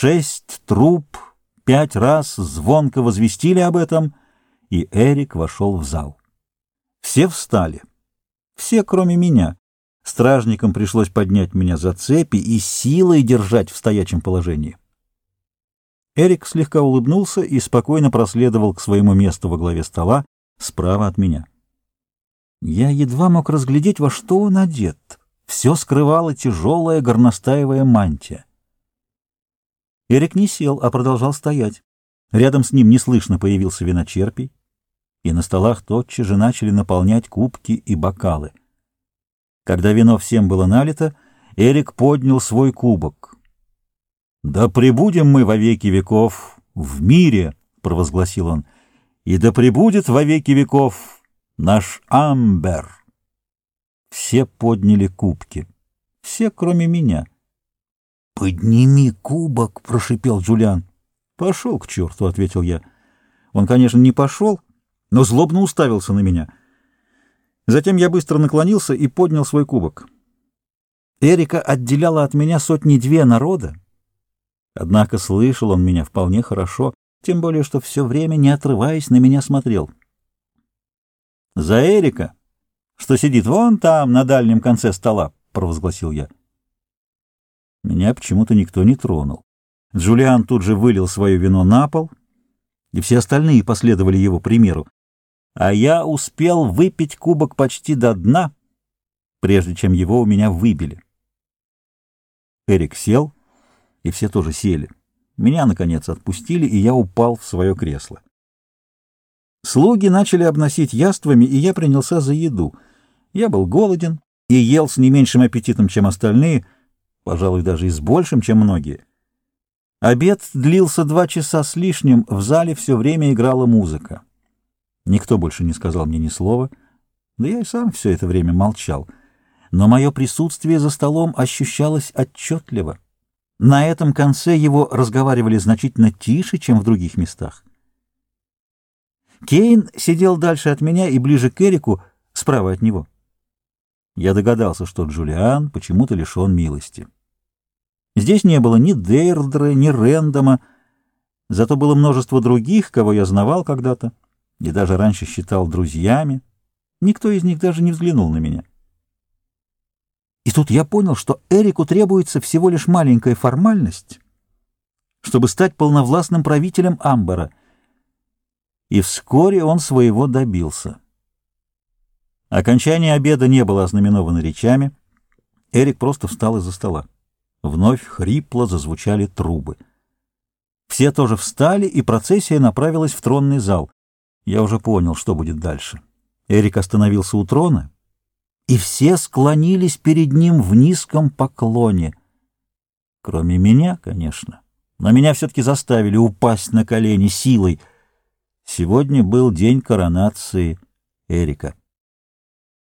Шесть труб пять раз звонко возвестили об этом, и Эрик вошел в зал. Все встали. Все, кроме меня. Стражникам пришлось поднять меня за цепи и силой держать в стоячем положении. Эрик слегка улыбнулся и спокойно проследовал к своему месту во главе стола справа от меня. Я едва мог разглядеть, во что он одет. Все скрывала тяжелая горностаевая мантия. Эрик не сел, а продолжал стоять. Рядом с ним неслышно появился виночерпий, и на столах тотчас же начали наполнять кубки и бокалы. Когда вино всем было налито, Эрик поднял свой кубок. «Да пребудем мы во веки веков в мире!» — провозгласил он. «И да пребудет во веки веков наш Амбер!» Все подняли кубки. Все, кроме меня. «Подними кубок!» — прошипел Джулиан. «Пошел к черту!» — ответил я. Он, конечно, не пошел, но злобно уставился на меня. Затем я быстро наклонился и поднял свой кубок. Эрика отделяла от меня сотни-две народа. Однако слышал он меня вполне хорошо, тем более, что все время, не отрываясь, на меня смотрел. «За Эрика, что сидит вон там, на дальнем конце стола», — провозгласил я. Меня почему-то никто не тронул. Джулиан тут же вылил свое вино на пол, и все остальные последовали его примеру. А я успел выпить кубок почти до дна, прежде чем его у меня выбили. Эрик сел, и все тоже сели. Меня, наконец, отпустили, и я упал в свое кресло. Слуги начали обносить яствами, и я принялся за еду. Я был голоден и ел с не меньшим аппетитом, чем остальные — пожалуй, даже и с большим, чем многие. Обед длился два часа с лишним, в зале все время играла музыка. Никто больше не сказал мне ни слова, да я и сам все это время молчал. Но мое присутствие за столом ощущалось отчетливо. На этом конце его разговаривали значительно тише, чем в других местах. Кейн сидел дальше от меня и ближе к Эрику, справа от него. Я догадался, что Джулиан почему-то лишен милости. Здесь не было ни Дейрдра, ни Рэндома, зато было множество других, кого я знавал когда-то и даже раньше считал друзьями. Никто из них даже не взглянул на меня. И тут я понял, что Эрику требуется всего лишь маленькая формальность, чтобы стать полновластным правителем Амбара. И вскоре он своего добился. Окончание обеда не было ознаменовано речами. Эрик просто встал из-за стола. Вновь хрипло зазвучали трубы. Все тоже встали, и процессия направилась в тронный зал. Я уже понял, что будет дальше. Эрик остановился у трона, и все склонились перед ним в низком поклоне. Кроме меня, конечно. Но меня все-таки заставили упасть на колени силой. Сегодня был день коронации Эрика.